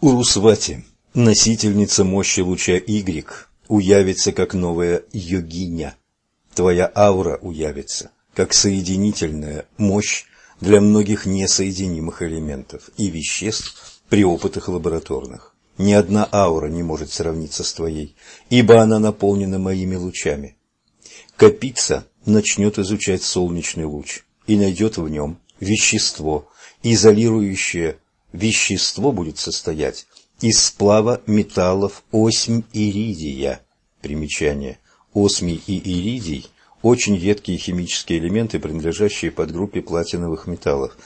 Урусвати, носительница мощи луча Y, уявится как новая йогиня. Твоя аура уявится как соединительная мощь для многих несоединимых элементов и веществ при опытах лабораторных. Ни одна аура не может сравниться с твоей, ибо она наполнена моими лучами. Капица начнет изучать солнечный луч и найдет в нем вещество, изолирующее вещество будет состоять из сплава металлов осмь иридия. Примечание. Осмий и иридий – очень редкие химические элементы, принадлежащие подгруппе платиновых металлов.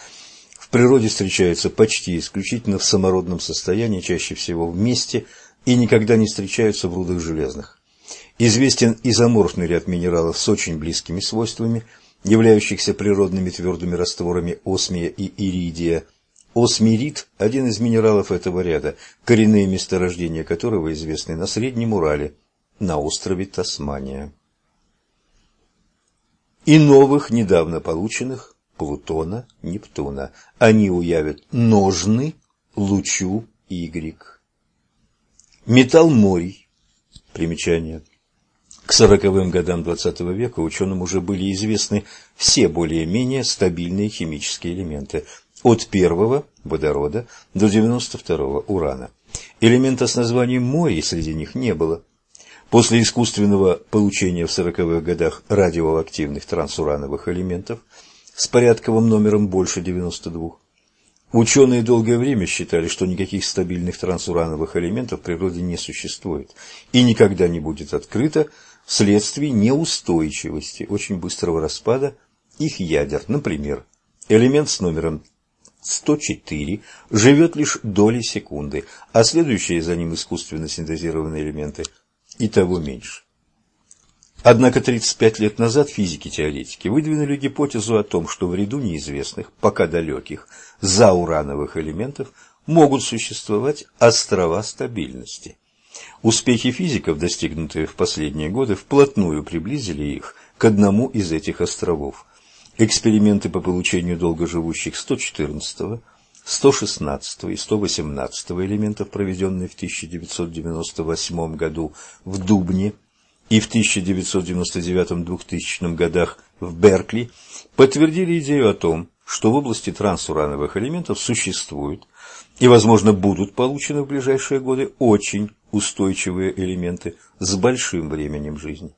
В природе встречаются почти исключительно в самородном состоянии, чаще всего вместе, и никогда не встречаются в рудах железных. Известен изоморфный ряд минералов с очень близкими свойствами, являющихся природными твердыми растворами осмия и иридия. Осмирит – один из минералов этого ряда, коренные месторождения которого известны на Среднем Урале, на острове Тасмания. И новых, недавно полученных, Плутона, Нептуна. Они уявят ножны лучу Y. Металл морей. Примечание. К сороковым годам XX века ученым уже были известны все более-менее стабильные химические элементы, от первого – водорода до 92-го – урана. Элемента с названием морей среди них не было. После искусственного получения в 40-х годах радиоактивных трансурановых элементов с порядковым номером больше 92, Ученые долгое время считали, что никаких стабильных трансурановых элементов в природе не существует и никогда не будет открыто вследствие неустойчивости, очень быстрого распада их ядер. Например, элемент с номером 104 живет лишь доли секунды, а следующие за ним искусственно синтезированные элементы и того меньше. Однако 35 лет назад физики-теоретики выдвинули гипотезу о том, что в ряду неизвестных, пока далеких, заурановых элементов могут существовать острова стабильности. Успехи физиков, достигнутые в последние годы, вплотную приблизили их к одному из этих островов. Эксперименты по получению долгоживущих 114, 116 и 118 элементов, проведенные в 1998 году в Дубне, и в 1999-2000 годах в Беркли подтвердили идею о том, что в области трансурановых элементов существуют и, возможно, будут получены в ближайшие годы очень устойчивые элементы с большим временем жизни.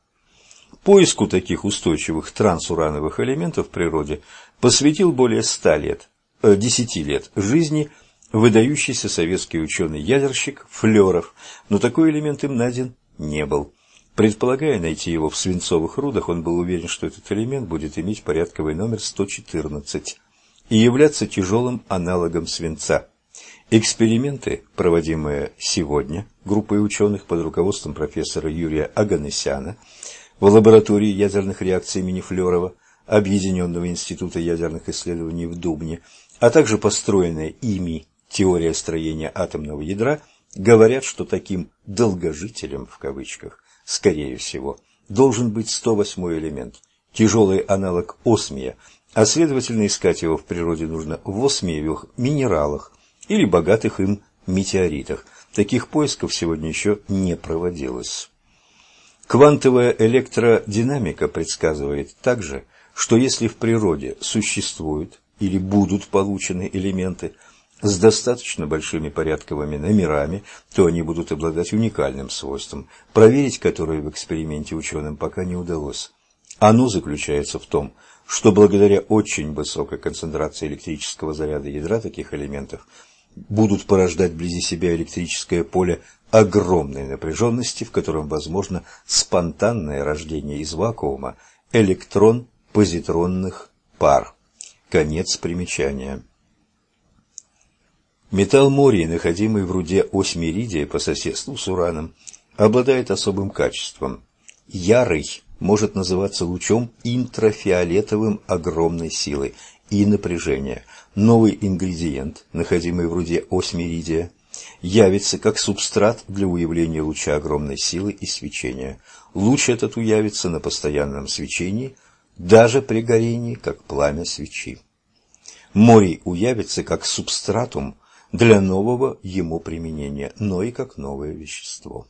Поиску таких устойчивых трансурановых элементов в природе посвятил более 100 лет, э, 10 лет жизни выдающийся советский ученый-ядерщик Флеров, но такой элемент им найден не был. Предполагая найти его в свинцовых рудах, он был уверен, что этот элемент будет иметь порядковый номер 114 и являться тяжелым аналогом свинца. Эксперименты, проводимые сегодня группой ученых под руководством профессора Юрия Аганесяна в лаборатории ядерных реакций имени Флерова Объединенного института ядерных исследований в Дубне, а также построенная ими теория строения атомного ядра, говорят, что таким «долгожителем» в кавычках скорее всего, должен быть 108 элемент, тяжелый аналог осмия, а следовательно искать его в природе нужно в осмиевых минералах или богатых им метеоритах. Таких поисков сегодня еще не проводилось. Квантовая электродинамика предсказывает также, что если в природе существуют или будут получены элементы, с достаточно большими порядковыми номерами, то они будут обладать уникальным свойством, проверить которое в эксперименте ученым пока не удалось. Оно заключается в том, что благодаря очень высокой концентрации электрического заряда ядра таких элементов будут порождать вблизи себя электрическое поле огромной напряженности, в котором возможно спонтанное рождение из вакуума электрон-позитронных пар. Конец примечания. Металл морий, находимый в руде осмиридия по соседству с ураном, обладает особым качеством. Ярый может называться лучом интрафиолетовым огромной силы и напряжения. Новый ингредиент, находимый в руде осмиридия, явится как субстрат для уявления луча огромной силы и свечения. Луч этот уявится на постоянном свечении, даже при горении, как пламя свечи. Морий уявится как субстратум для нового ему применения, но и как новое вещество.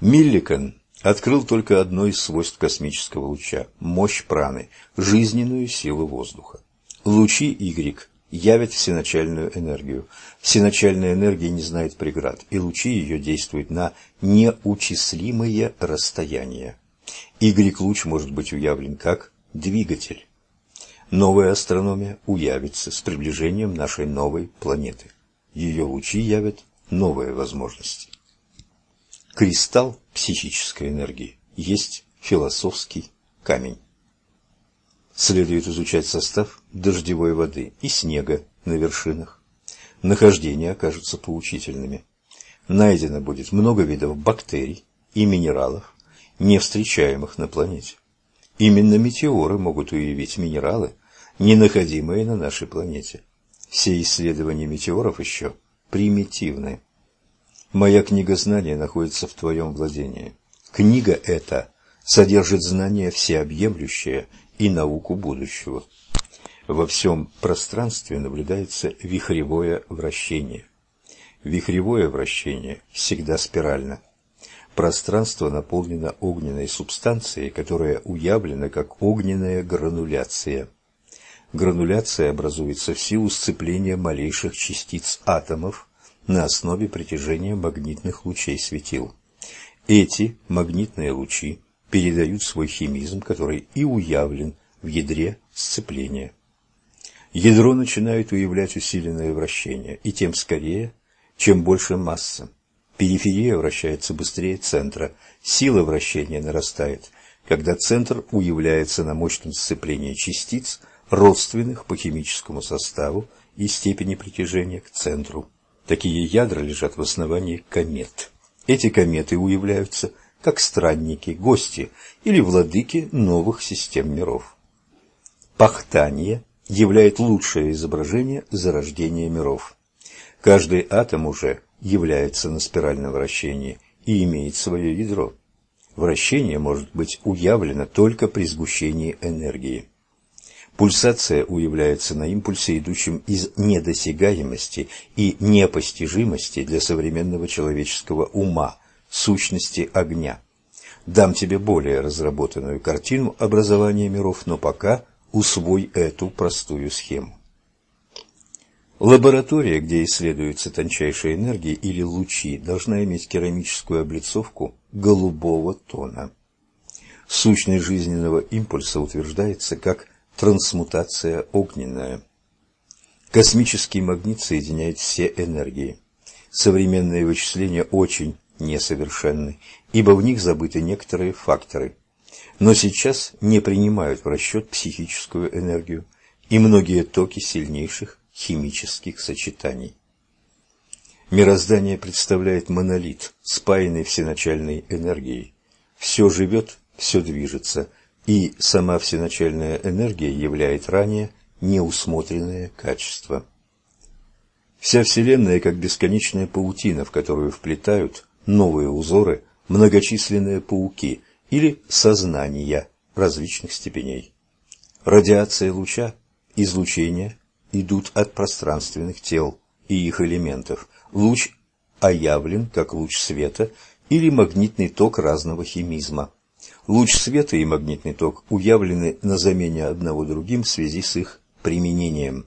Милликан открыл только одно из свойств космического луча – мощь праны, жизненную силу воздуха. Лучи Y явят всеначальную энергию. Всеначальная энергия не знает преград, и лучи ее действуют на неучислимые расстояния. Y-луч может быть уявлен как двигатель. Новая астрономия уявится с приближением нашей новой планеты. Ее лучи явят новые возможности. Кристалл психической энергии есть философский камень. Следует изучать состав дождевой воды и снега на вершинах. Нахождения окажутся поучительными. Найдено будет много видов бактерий и минералов, не встречаемых на планете. Именно метеоры могут уявить минералы, не находимые на нашей планете. Все исследования метеоров еще примитивны. Моя книга знания находится в твоем владении. Книга эта содержит знания всеобъемлющее и науку будущего. Во всем пространстве наблюдается вихревое вращение. Вихревое вращение всегда спирально. Пространство наполнено огненной субстанцией, которая уявлена как огненная грануляция. Грануляция образуется в силу сцепления малейших частиц атомов на основе притяжения магнитных лучей светил. Эти магнитные лучи передают свой химизм, который и уявлен в ядре сцепления. Ядро начинает уявлять усиленное вращение, и тем скорее, чем больше масса. Периферия вращается быстрее центра, сила вращения нарастает, когда центр уявляется на мощном сцеплении частиц, родственных по химическому составу и степени притяжения к центру. Такие ядра лежат в основании комет. Эти кометы уявляются как странники, гости или владыки новых систем миров. Пахтание являет лучшее изображение зарождения миров. Каждый атом уже является на спиральном вращении и имеет свое ядро. Вращение может быть уявлено только при сгущении энергии. Пульсация уявляется на импульсе, идущем из недосягаемости и непостижимости для современного человеческого ума, сущности огня. Дам тебе более разработанную картину образования миров, но пока усвой эту простую схему. Лаборатория, где исследуются тончайшие энергии или лучи, должна иметь керамическую облицовку голубого тона. Сущность жизненного импульса утверждается как трансмутация огненная. Космический магнит соединяет все энергии. Современные вычисления очень несовершенны, ибо в них забыты некоторые факторы. Но сейчас не принимают в расчет психическую энергию и многие токи сильнейших химических сочетаний. Мироздание представляет монолит, спаянный всеначальной энергией. Все живет, все движется, и сама всеначальная энергия являет ранее неусмотренное качество. Вся Вселенная как бесконечная паутина, в которую вплетают новые узоры многочисленные пауки или сознания различных степеней. Радиация луча, излучение идут от пространственных тел и их элементов. Луч оявлен как луч света или магнитный ток разного химизма. Луч света и магнитный ток уявлены на замене одного другим в связи с их применением.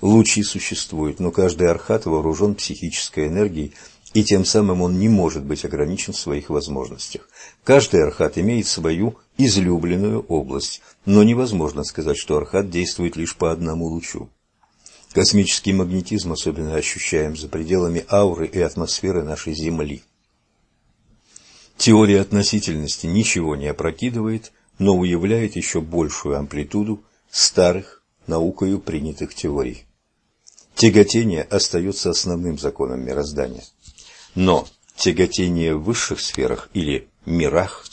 Лучи существуют, но каждый архат вооружен психической энергией и тем самым он не может быть ограничен в своих возможностях. Каждый архат имеет свою излюбленную область, но невозможно сказать, что архат действует лишь по одному лучу. Космический магнетизм особенно ощущаем за пределами ауры и атмосферы нашей Земли. Теория относительности ничего не опрокидывает, но уявляет еще большую амплитуду старых наукою принятых теорий. Тяготение остается основным законом мироздания. Но тяготение в высших сферах или мирах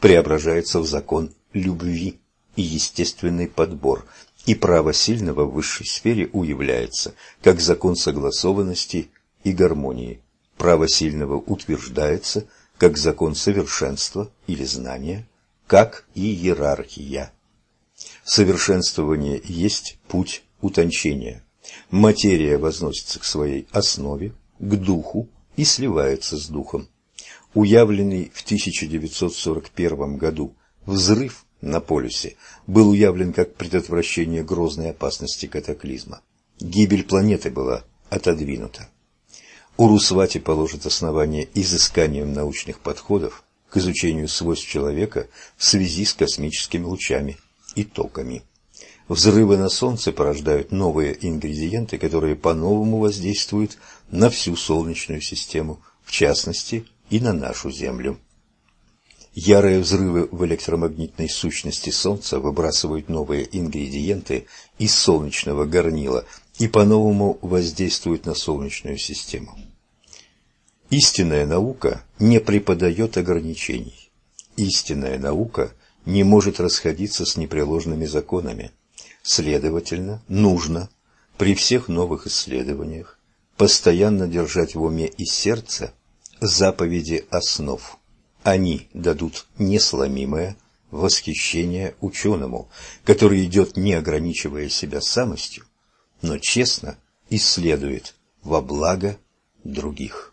преображается в закон любви и естественный подбор, и право сильного в высшей сфере уявляется как закон согласованности и гармонии. Право сильного утверждается как закон совершенства или знания, как и иерархия. Совершенствование есть путь утончения. Материя возносится к своей основе, к духу и сливается с духом. Уявленный в 1941 году взрыв на полюсе был уявлен как предотвращение грозной опасности катаклизма. Гибель планеты была отодвинута. Урусвати положит основание изысканием научных подходов к изучению свойств человека в связи с космическими лучами и токами. Взрывы на Солнце порождают новые ингредиенты, которые по-новому воздействуют на всю Солнечную систему, в частности и на нашу Землю. Ярые взрывы в электромагнитной сущности Солнца выбрасывают новые ингредиенты из солнечного горнила и по-новому воздействуют на Солнечную систему. Истинная наука не преподает ограничений. Истинная наука не может расходиться с непреложными законами. Следовательно, нужно при всех новых исследованиях постоянно держать в уме и сердце заповеди основ. Они дадут несломимое восхищение ученому, который идет не ограничивая себя самостью, но честно исследует во благо других.